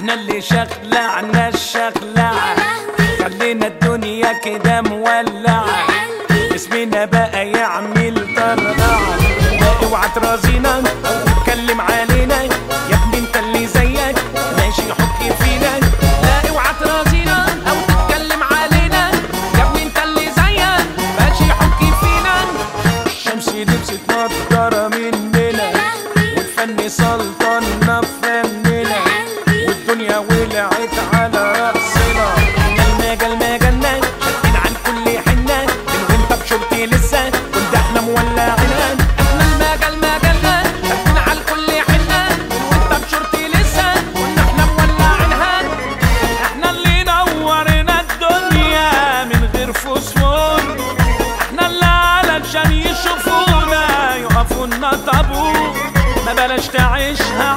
إحنا اللي شخلعنا الشخلعة خلينا الدنيا كده مولعة اسمنا بقى يعمل طرقعة لا اوعى ترازينا تتكلم علينا. يا ابني انت اللي زيك ماشي حكي فينا. لا اوعى ترازينا أو تتكلم علينا. يا ابني انت اللي زيك ماشي حكي فينا. الشمس لبست نضارة مننا. والفن سلطنا بفننا والدنيا ولعت على رأسنا. جالنا جالنا جالنا شاكين عن كل حنة من وانت بشرطي لسه كنت إحنا مولعينها إحنا عن كل حنة لسه إحنا مولعينها إحنا اللي نورنا الدنيا من غير إحنا اللي علشان يشوفونا يقفوا لنا طابور. ما بلاش تعيشها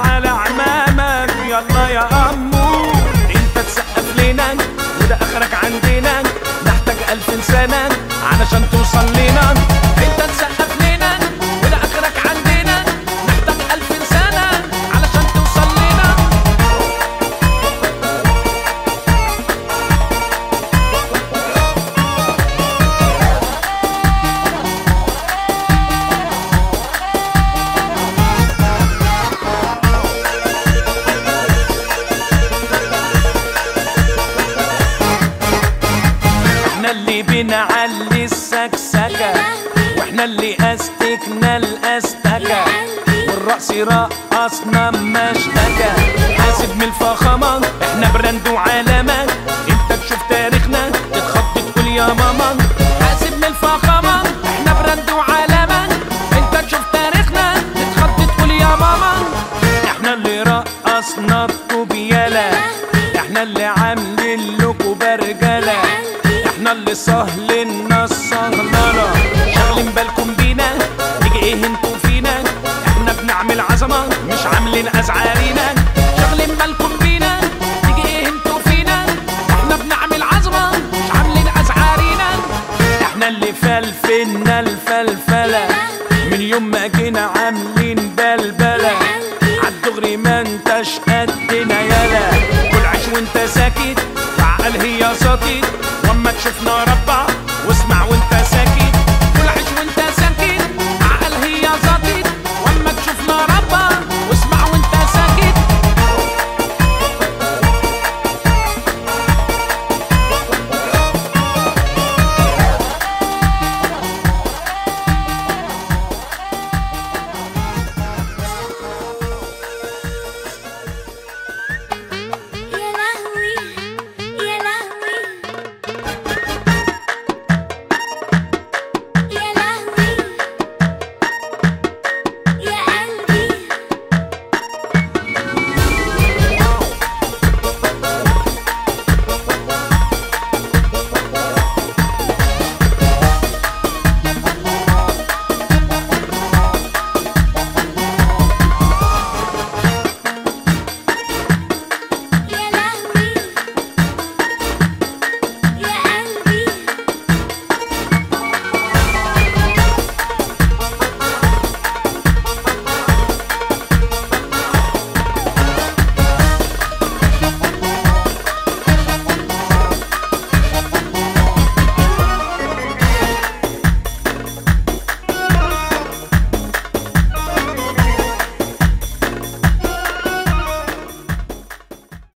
الاستكة والرقص رقصنا ما اشتكى حاسب من الفخامة إحنا brand وعلامة انت تشوف تاريخنا؟ تتخض تقول يا ماما. حاسب من الفخامة إحنا brand وعلامة انت تشوف تاريخنا؟ تتخض تقول يا ماما. إحنا اللي رقصنا الطوبيالة إحنا اللي عاملين لكم برجلة إحنا اللي سهلنا السهلانة إحنا اللي فلفلنا الفلفلة. من يوم ما جينا عاملين بلبلة. عالدغري ما انتش قدنا يالا. كل عيش وانت ساكت وعقل هي ساكت. وأما تشوفنا ربك